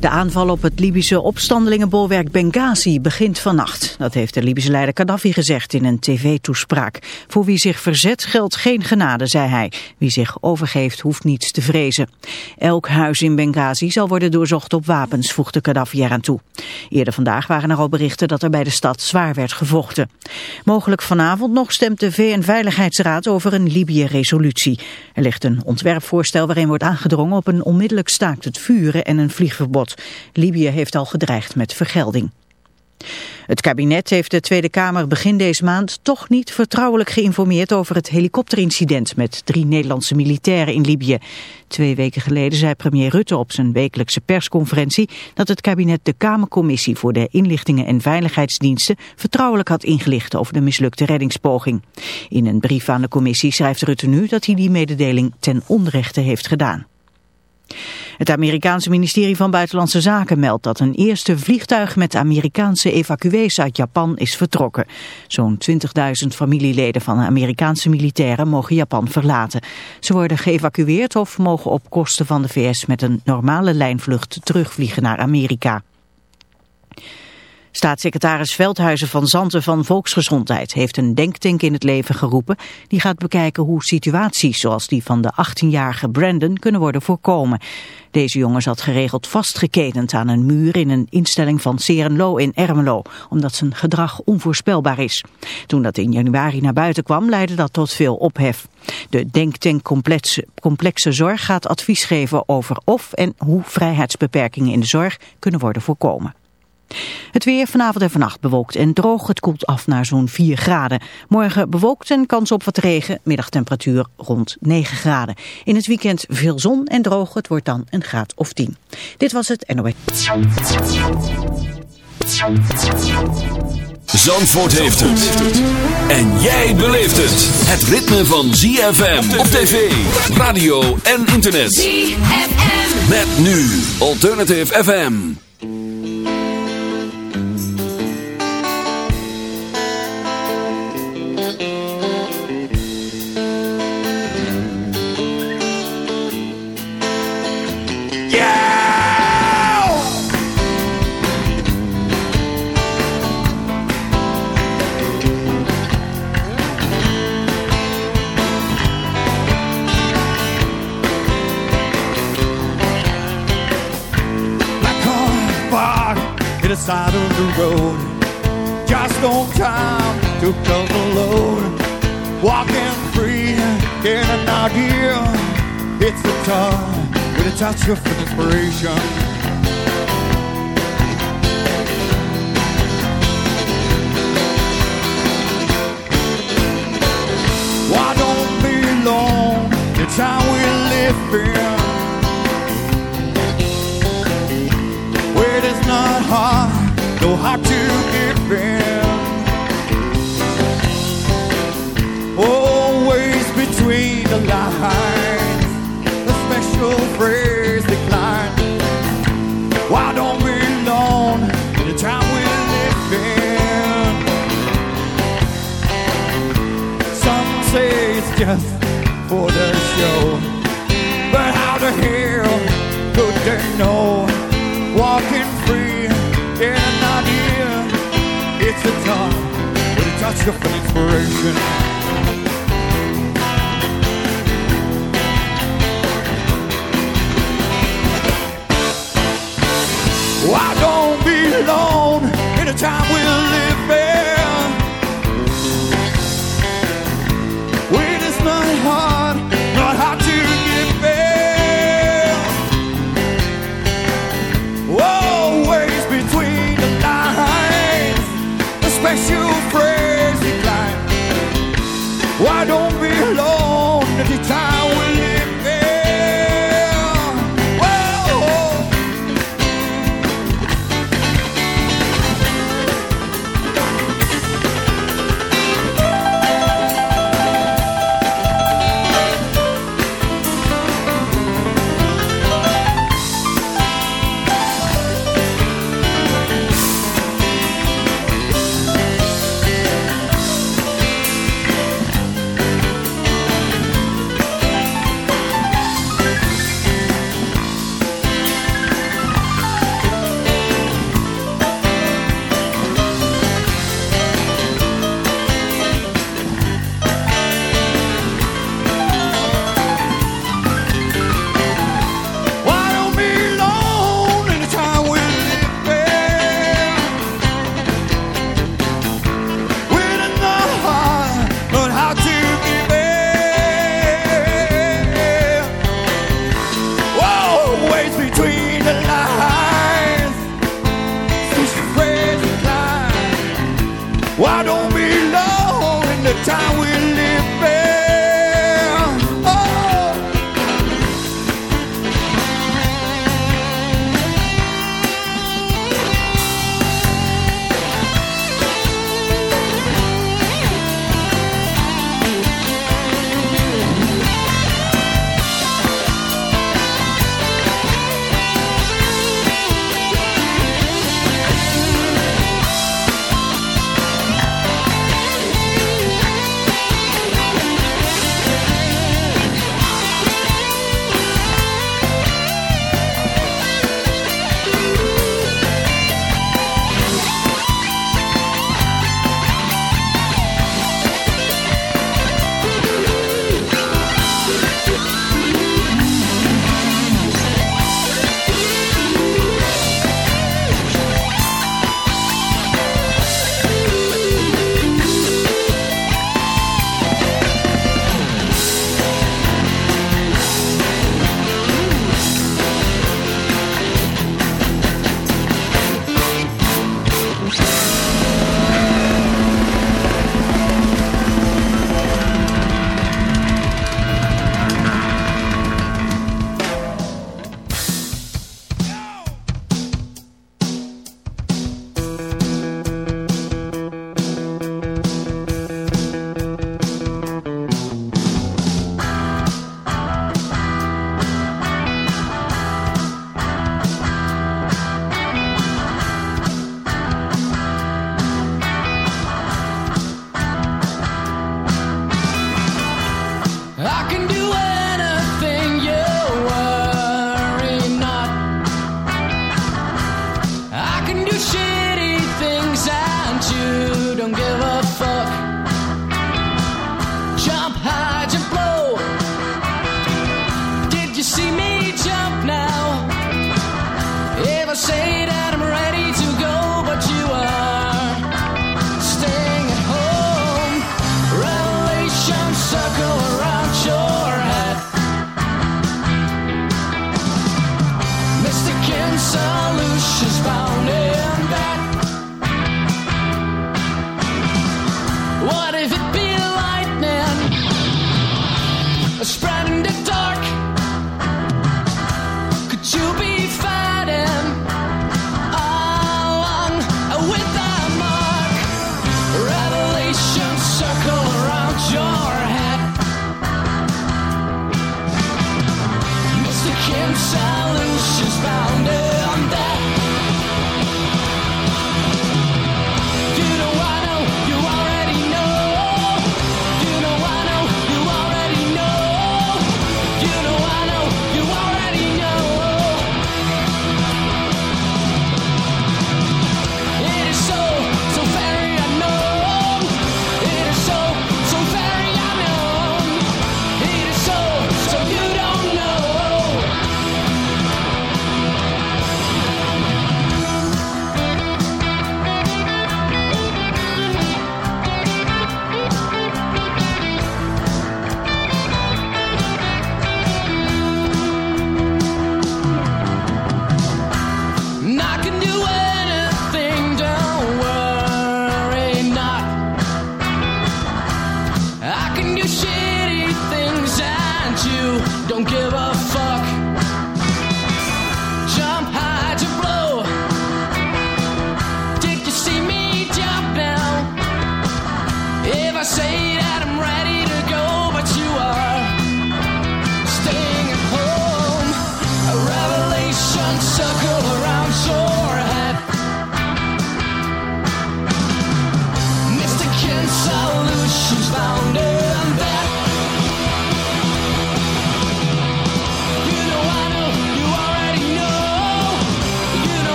De aanval op het Libische opstandelingenbolwerk Benghazi begint vannacht. Dat heeft de Libische leider Gaddafi gezegd in een tv-toespraak. Voor wie zich verzet geldt geen genade, zei hij. Wie zich overgeeft hoeft niets te vrezen. Elk huis in Benghazi zal worden doorzocht op wapens, voegde Gaddafi eraan toe. Eerder vandaag waren er al berichten dat er bij de stad zwaar werd gevochten. Mogelijk vanavond nog stemt de VN-veiligheidsraad over een Libië-resolutie. Er ligt een ontwerpvoorstel waarin wordt aangedrongen op een onmiddellijk staakt het vuren en een vliegverbod. Libië heeft al gedreigd met vergelding. Het kabinet heeft de Tweede Kamer begin deze maand toch niet vertrouwelijk geïnformeerd over het helikopterincident met drie Nederlandse militairen in Libië. Twee weken geleden zei premier Rutte op zijn wekelijkse persconferentie dat het kabinet de Kamercommissie voor de inlichtingen en veiligheidsdiensten vertrouwelijk had ingelicht over de mislukte reddingspoging. In een brief aan de commissie schrijft Rutte nu dat hij die mededeling ten onrechte heeft gedaan. Het Amerikaanse ministerie van Buitenlandse Zaken meldt dat een eerste vliegtuig met Amerikaanse evacuees uit Japan is vertrokken. Zo'n 20.000 familieleden van Amerikaanse militairen mogen Japan verlaten. Ze worden geëvacueerd of mogen op kosten van de VS met een normale lijnvlucht terugvliegen naar Amerika. Staatssecretaris Veldhuizen van Zanten van Volksgezondheid heeft een denktank in het leven geroepen. Die gaat bekijken hoe situaties zoals die van de 18-jarige Brandon kunnen worden voorkomen. Deze jongen zat geregeld vastgeketend aan een muur in een instelling van Serenlo in Ermelo, omdat zijn gedrag onvoorspelbaar is. Toen dat in januari naar buiten kwam, leidde dat tot veel ophef. De denktank complexe, complexe zorg gaat advies geven over of en hoe vrijheidsbeperkingen in de zorg kunnen worden voorkomen. Het weer vanavond en vannacht bewolkt en droog. Het koelt af naar zo'n 4 graden. Morgen bewolkt en kans op wat regen. Middagtemperatuur rond 9 graden. In het weekend veel zon en droog. Het wordt dan een graad of 10. Dit was het NOS. Zandvoort heeft het. En jij beleeft het. Het ritme van ZFM op tv, radio en internet. ZFM. Met nu Alternative FM. The side of the road. Just on time to the load. Walking free, getting an idea. It's the time with a touch of inspiration. Why don't be alone? The time we live in. Where it's not hard, no hard to give in. Always between the lines, a special phrase decline. Why don't we alone in the time we live in? Some say it's just for the show, inspiration.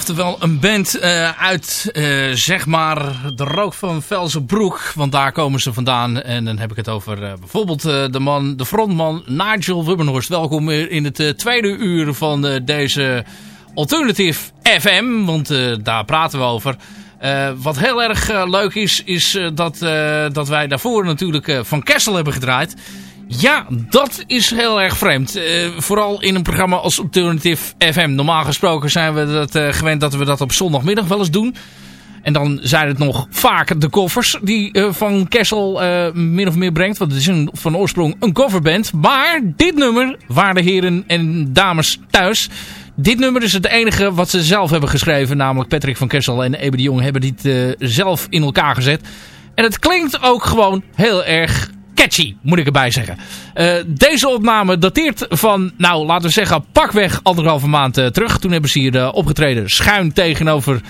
Oftewel een band uh, uit, uh, zeg maar, de rook van Velzenbroek. Want daar komen ze vandaan. En dan heb ik het over uh, bijvoorbeeld de man, de frontman Nigel Wubbenhorst. Welkom in het tweede uur van deze Alternative FM. Want daar praten we over. wat heel erg leuk is, is dat, dat wij daarvoor natuurlijk Van Kessel hebben gedraaid. Ja, dat is heel erg vreemd. Uh, vooral in een programma als Alternative FM. Normaal gesproken zijn we dat, uh, gewend dat we dat op zondagmiddag wel eens doen. En dan zijn het nog vaak de koffers die uh, Van Kessel min of meer brengt. Want het is van oorsprong een coverband. Maar dit nummer, waarde heren en dames thuis... Dit nummer is het enige wat ze zelf hebben geschreven. Namelijk Patrick van Kessel en Ebe de Jong hebben dit zelf in elkaar gezet. En het klinkt ook gewoon heel erg catchy, moet ik erbij zeggen. Uh, deze opname dateert van, nou laten we zeggen, pakweg anderhalve maand uh, terug. Toen hebben ze hier uh, opgetreden schuin tegenover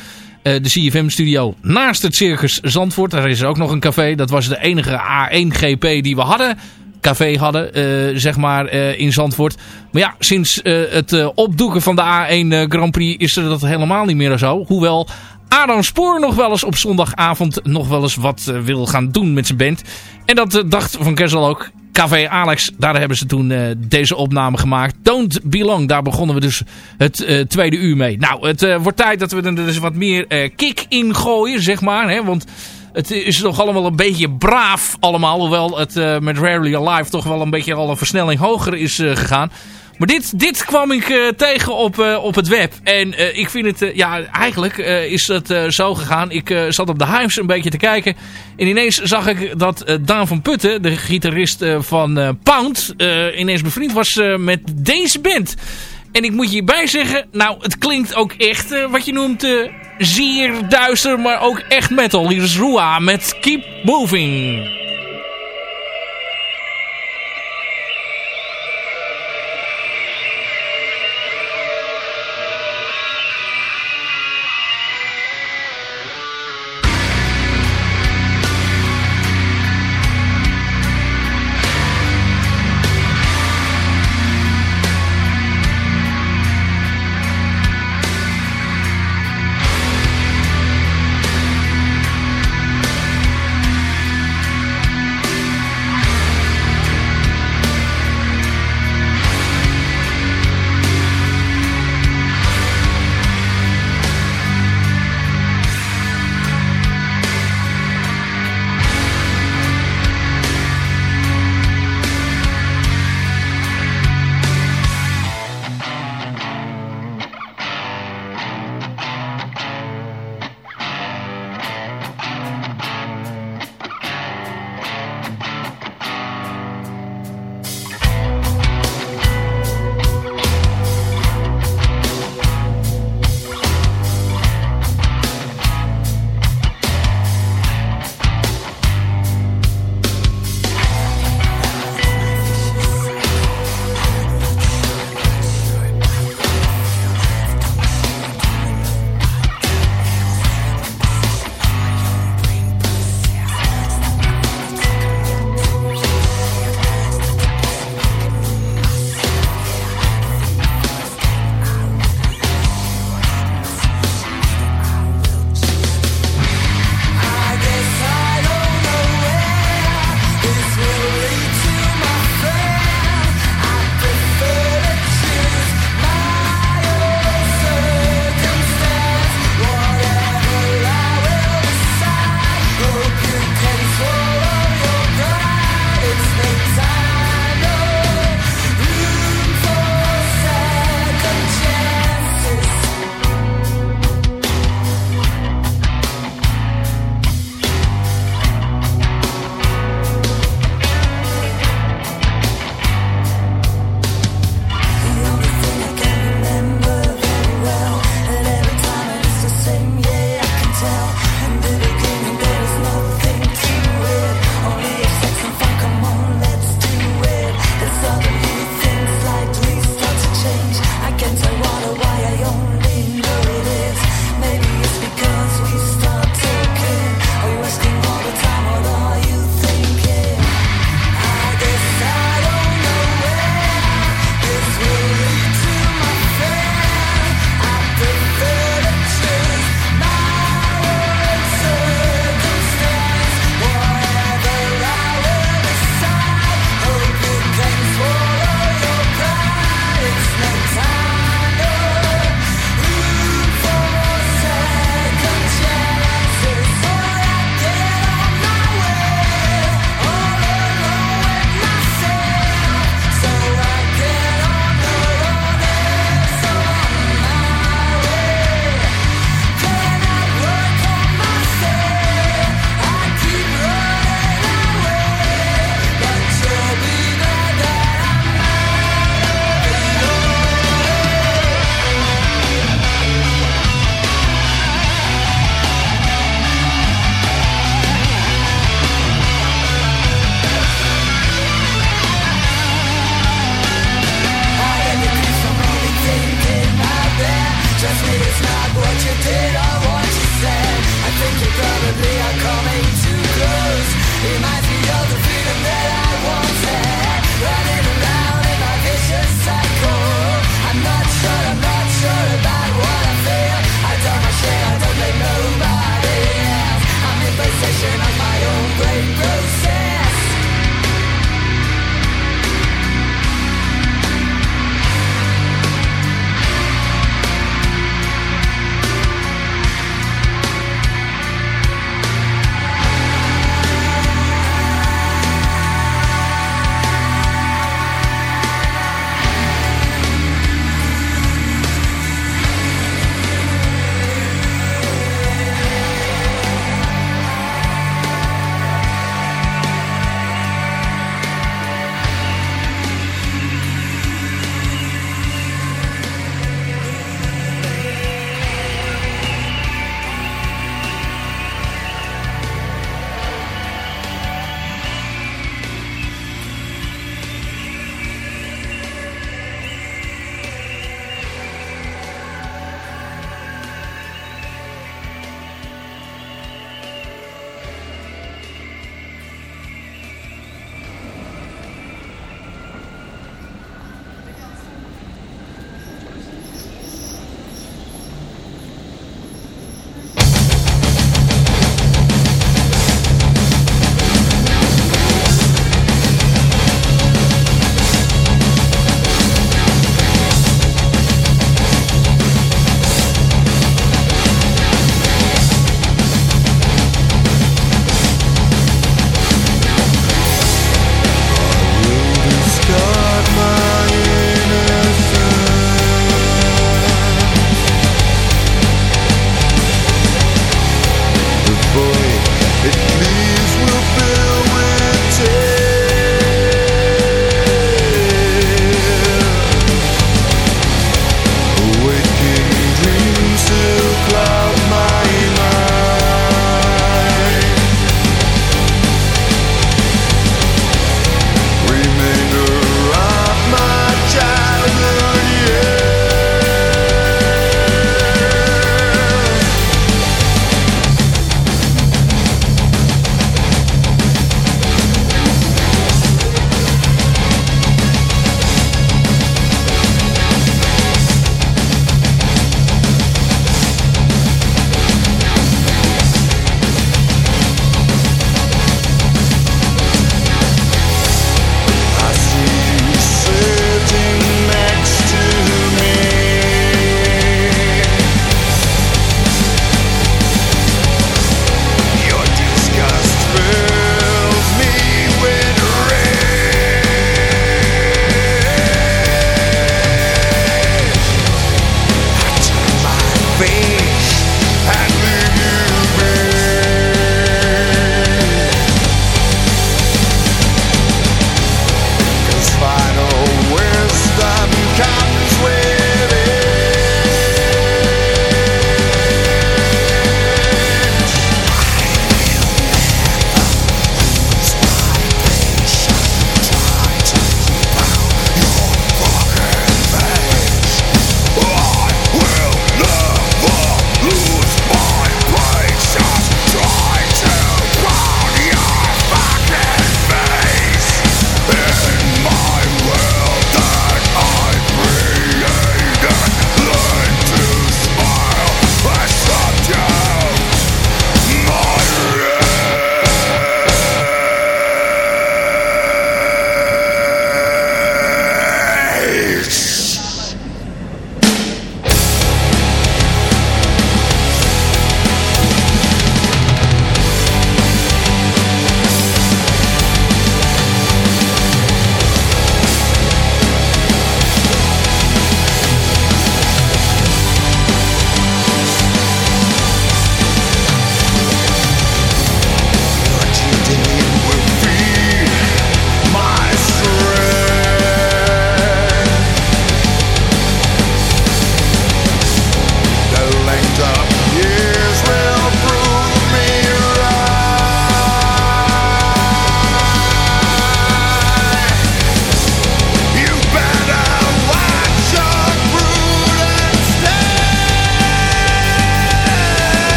de CFM-studio naast het Circus Zandvoort. Daar is er ook nog een café. Dat was de enige A1-GP die we hadden café hadden, zeg maar, in Zandvoort. Maar ja, sinds het opdoeken van de A1 Grand Prix is er dat helemaal niet meer zo. Hoewel Adam Spoor nog wel eens op zondagavond nog wel eens wat wil gaan doen met zijn band. En dat uh, dacht Van Kessel ook. Café Alex, daar hebben ze toen uh, deze opname gemaakt. Don't Belong, daar begonnen we dus het uh, tweede uur mee. Nou, het wordt tijd dat we er dus wat meer kick in gooien, zeg maar. Hè, want het is nog allemaal een beetje braaf allemaal. Hoewel het met Rarely Alive toch wel een beetje al een versnelling hoger is gegaan. Maar dit, dit kwam ik uh, tegen op, uh, op het web. En uh, ik vind het, ja, eigenlijk is het zo gegaan. Ik zat op de Hives een beetje te kijken. En ineens zag ik dat Daan van Putten, de gitarist van Pound, ineens bevriend was met deze band. En ik moet je hierbij zeggen, nou, het klinkt ook echt wat je noemt zeer duister, maar ook echt metal. Hier is Rua met Keep Moving.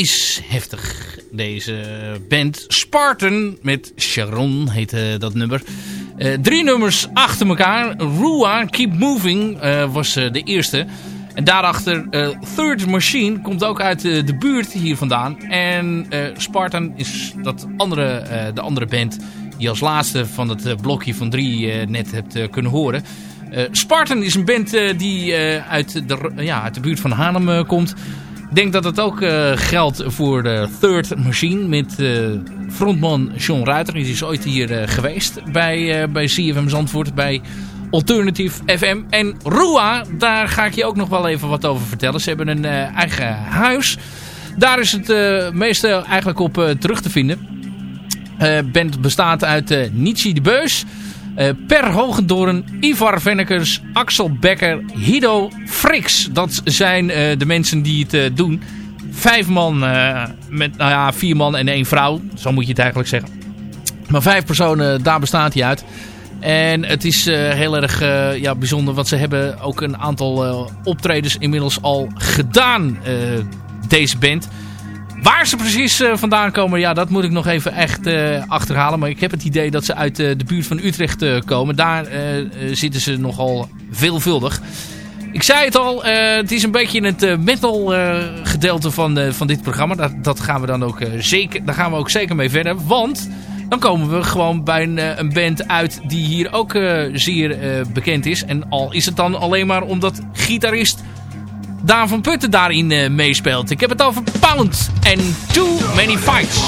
Is heftig. Deze band Spartan met Sharon heette dat nummer. Uh, drie nummers achter elkaar. Rua, Keep Moving uh, was de eerste. En daarachter Third Machine komt ook uit de buurt hier vandaan. En Spartan is dat andere, de andere band die als laatste van het blokje van drie net hebt kunnen horen. Spartan is een band die uit, de, ja, uit de buurt van Haarlem komt. Ik denk dat het ook uh, geldt voor de Third Machine met uh, frontman John Ruiter. Die is ooit hier uh, geweest bij, bij CFM Zandvoort, bij Alternative FM. En Rua, daar ga ik je ook nog wel even wat over vertellen. Ze hebben een eigen huis. Daar is het meeste eigenlijk op terug te vinden. band bestaat uit Nietzsche de Beus... Uh, per Hogendoorn, Ivar Vennekers, Axel Becker, Hido Frix. Dat zijn uh, de mensen die het uh, doen. Vijf man, met, nou ja, vier man en één vrouw. Zo moet je het eigenlijk zeggen. Maar vijf personen, daar bestaat hij uit. En het is heel erg ja, bijzonder, want ze hebben ook een aantal optredens inmiddels al gedaan, deze band. Waar ze precies uh, vandaan komen, ja, dat moet ik nog even echt uh, achterhalen. Maar ik heb het idee dat ze uit uh, de buurt van Utrecht komen. Daar zitten ze nogal veelvuldig. Ik zei het al, het is een beetje het metal gedeelte van, van dit programma. Dat, dat gaan we dan ook zeker, daar gaan we ook zeker mee verder. Want dan komen we gewoon bij een, een band uit die hier ook zeer bekend is. En al is het dan alleen maar omdat gitarist Daan van Putten daarin uh, meespeelt. Ik heb het over Pound en Too Many Fights.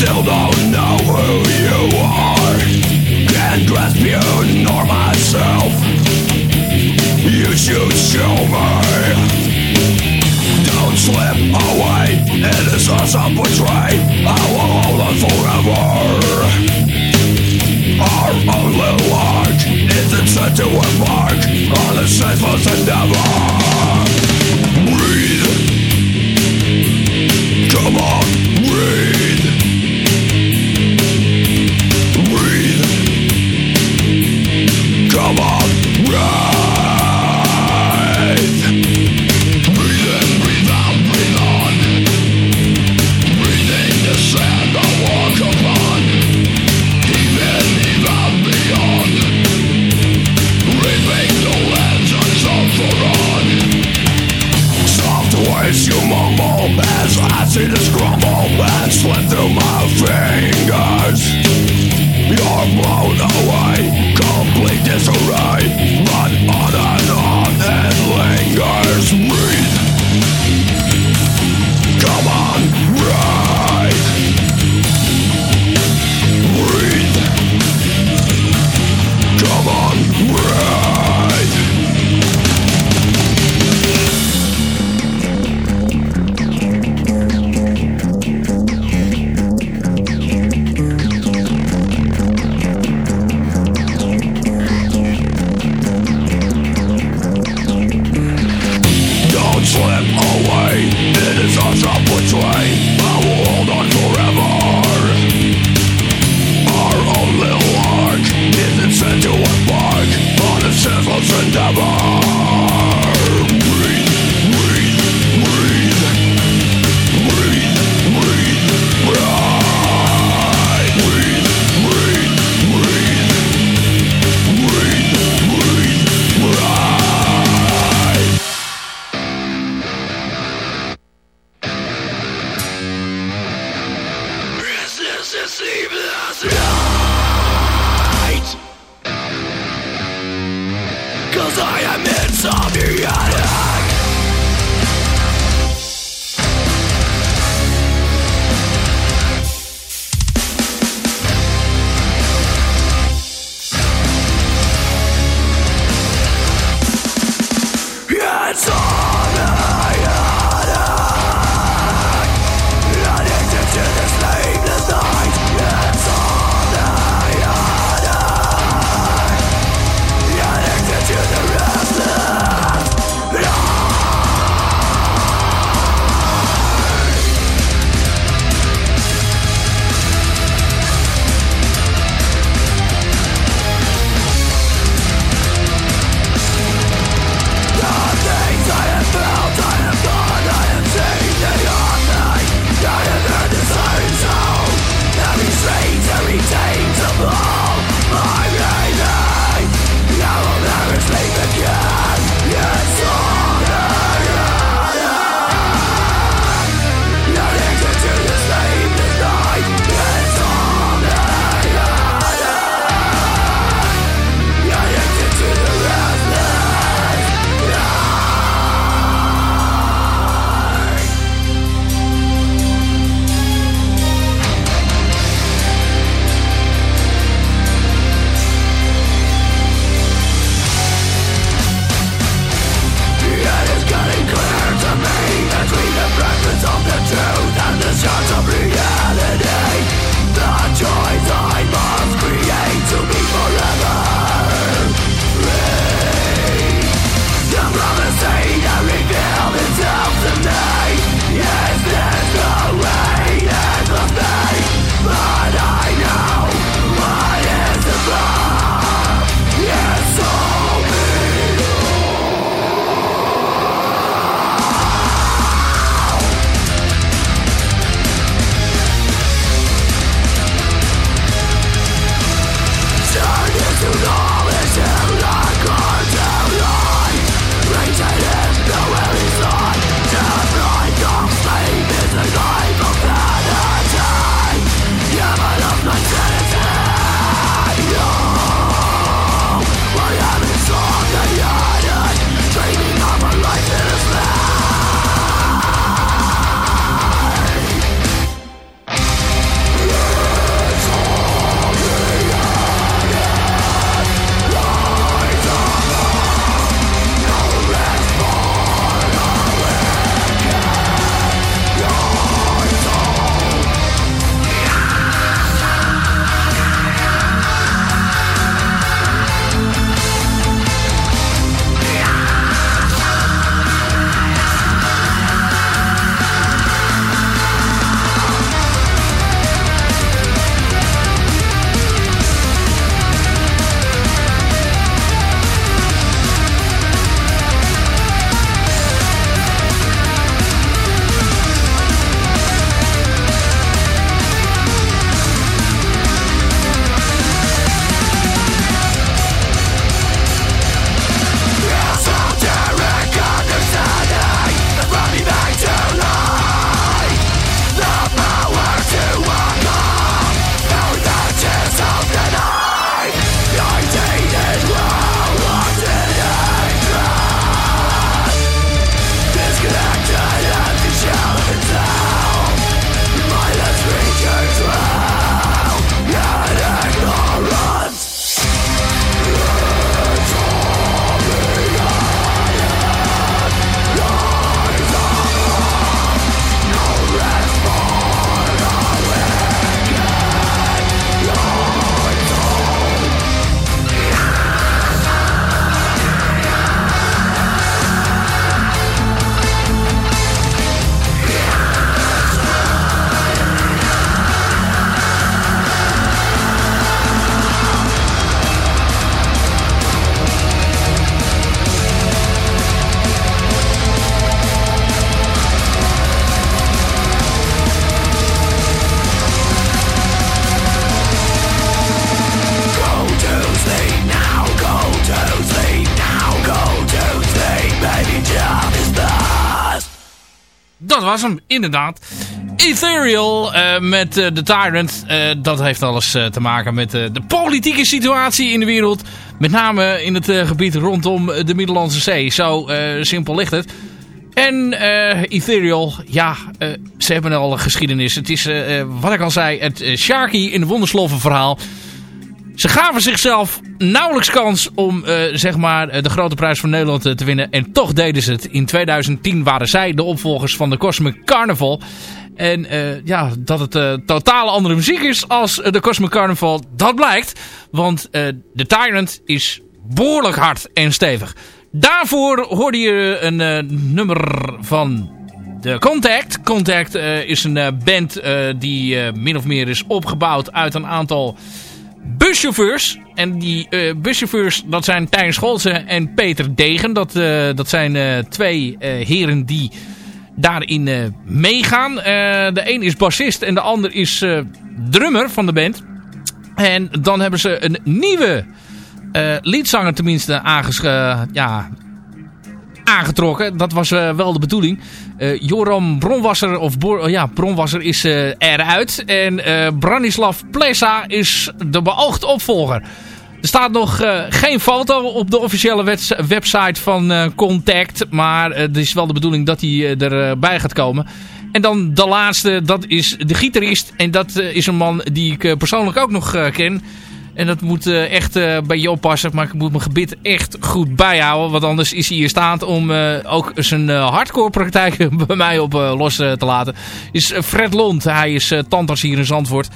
Still don't know who you are. Can't grasp you nor myself. You should show me. Don't slip away. Us I betray. I will hold on forever. Our only watch is it set to embark on a senseless endeavor. Breathe. Come on, was hem, inderdaad. Ethereal uh, met uh, The Tyrant. Uh, dat heeft alles te maken met de politieke situatie in de wereld. Met name in het gebied rondom de Middellandse Zee. Zo simpel ligt het. En Ethereal, ja, ze hebben al geschiedenis. Het is, wat ik al zei, het Sharky in de Wondersloffen verhaal. Ze gaven zichzelf nauwelijks kans om uh, zeg maar, de grote prijs van Nederland te winnen. En toch deden ze het. In 2010 waren zij de opvolgers van de Cosmic Carnival. En ja, dat het uh, totaal andere muziek is als de Cosmic Carnival, dat blijkt. Want de Tyrant is behoorlijk hard en stevig. Daarvoor hoorde je een nummer van de Contact. Contact is een band die min of meer is opgebouwd uit een aantal buschauffeurs. En die uh, buschauffeurs, dat zijn Tijn Scholzen en Peter Degen. Dat, uh, dat zijn uh, twee heren die daarin meegaan. de een is bassist en de ander is drummer van de band. En dan hebben ze een nieuwe liedzanger tenminste ja, aangetrokken. Dat was uh, wel de bedoeling. Uh, Joram Bronwasser, of Bo ja, Bronwasser is uh, eruit. En Branislav Plesa is de beoogde opvolger. Er staat nog geen foto op de officiële website van Contact. Maar het is wel de bedoeling dat hij erbij gaat komen. En dan de laatste, dat is de gitarist. En dat is een man die ik persoonlijk ook nog ken. En dat moet uh, echt uh, bij je oppassen. Maar ik moet mijn gebit echt goed bijhouden. Want anders is hij hier staand om uh, ook zijn hardcore praktijk bij mij op los te laten. Is Fred Lond. Hij is tandarts hier in Zandvoort.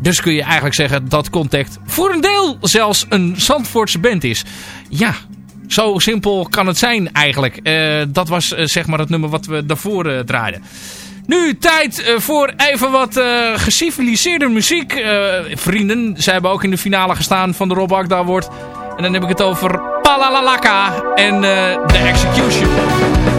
Dus kun je eigenlijk zeggen dat Contact voor een deel zelfs een Zandvoortse band is. Ja, zo simpel kan het zijn eigenlijk. dat was zeg maar het nummer wat we daarvoor draaiden. Nu tijd uh, voor even wat uh, geciviliseerde muziek. Uh, vrienden, zij hebben ook in de finale gestaan van de Rob Agda Award. En dan heb ik het over Palalalaka en The Execution.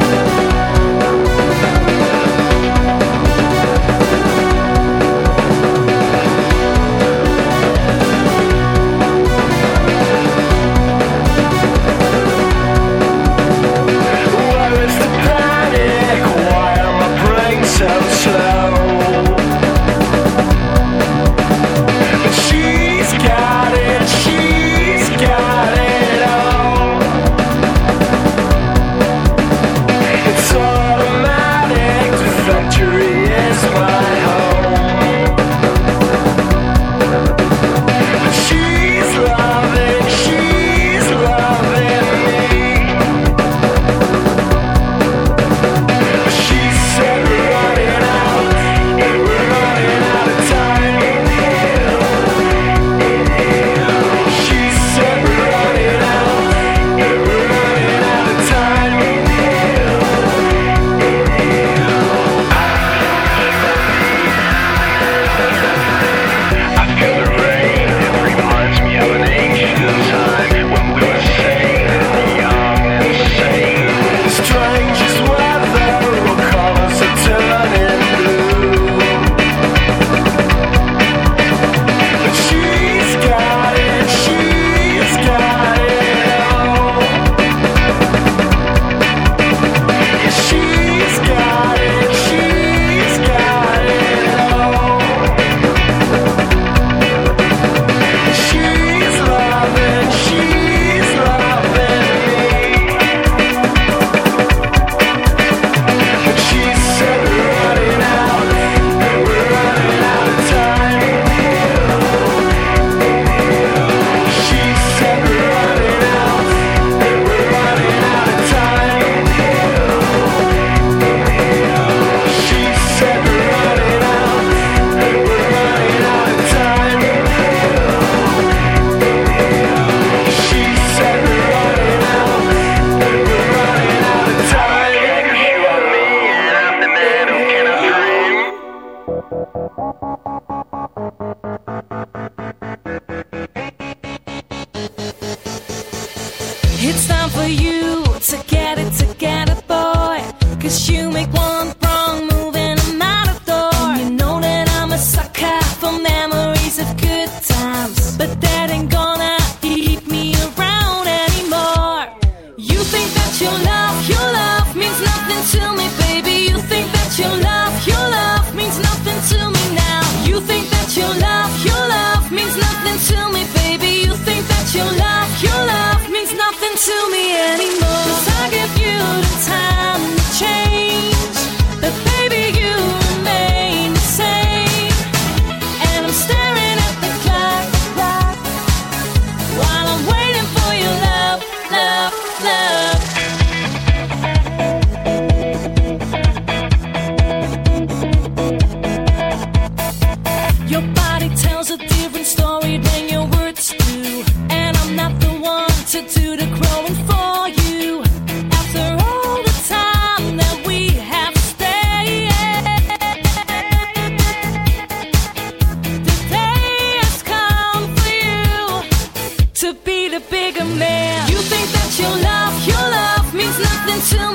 until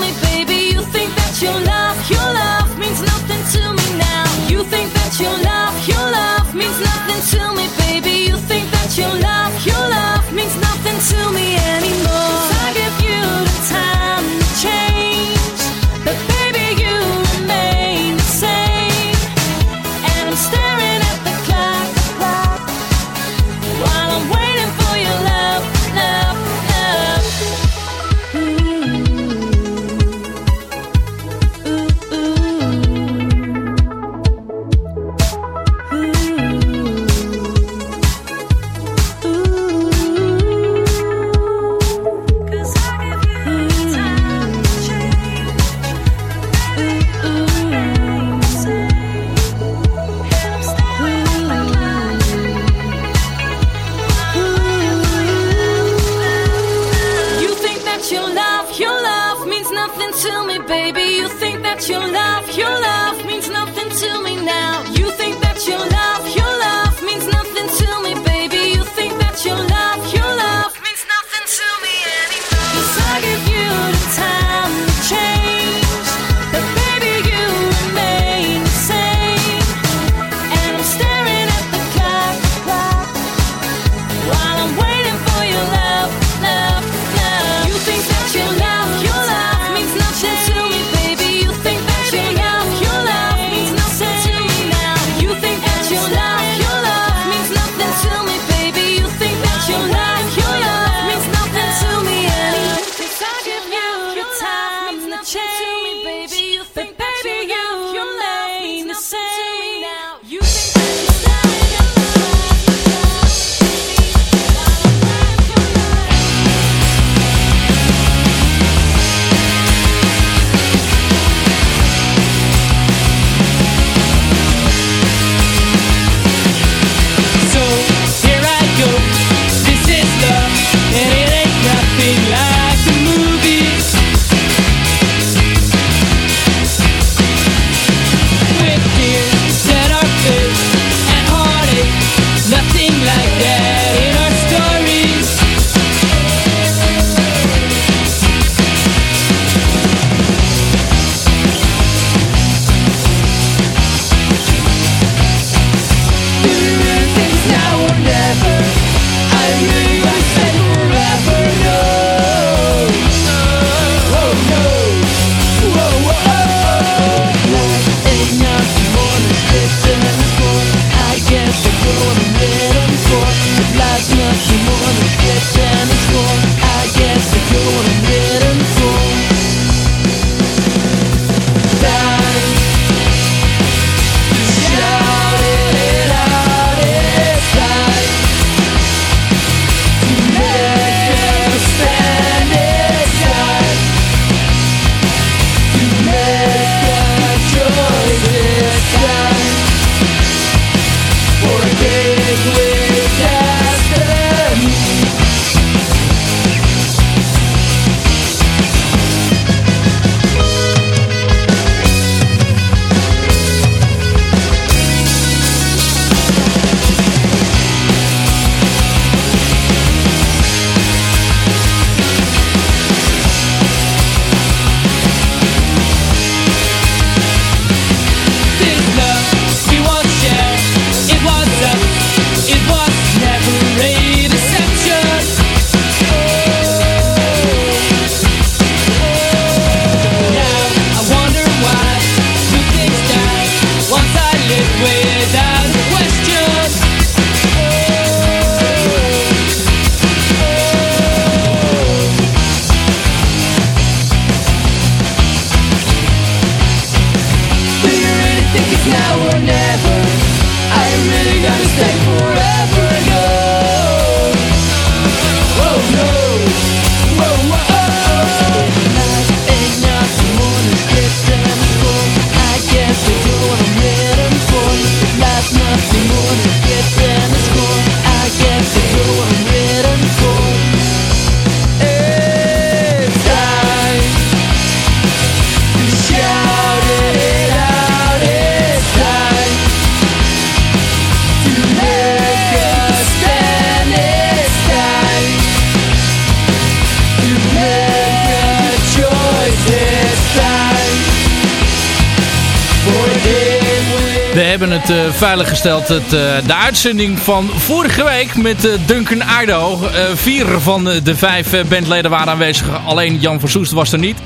veiliggesteld, het, uh, de uitzending van vorige week met uh, Duncan Ido. vier van de vijf bandleden waren aanwezig, alleen Jan van Soest was er niet.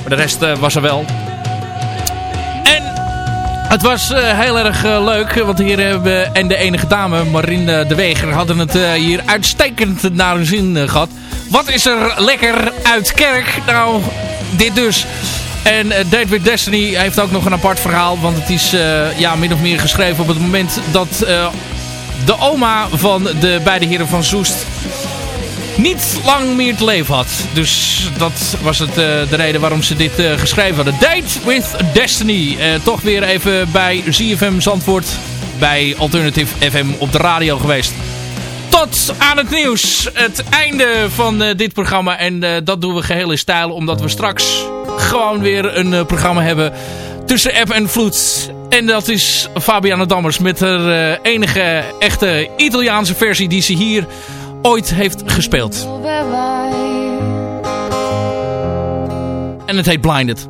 Maar de rest was er wel. En het was heel erg leuk, want hier hebben en de enige dame, Marine de Weger, hadden het hier uitstekend naar hun zin gehad. Wat is er lekker uit kerk? Nou, dit dus. En uh, David Destiny heeft ook nog een apart verhaal. Want het is uh, ja, min of meer geschreven op het moment dat uh, de oma van de beide heren van Zoest niet lang meer te leven had. Dus dat was het, de reden waarom ze dit geschreven hadden. Date with Destiny. toch weer even bij ZFM Zandvoort. Bij Alternative FM op de radio geweest. Tot aan het nieuws. Het einde van dit programma. En dat doen we geheel in stijl. Omdat we straks gewoon weer een uh, programma hebben tussen app en vloed. En dat is Fabiana Dammers met haar uh, enige echte Italiaanse versie die ze hier ooit heeft gespeeld. En het heet Blinded.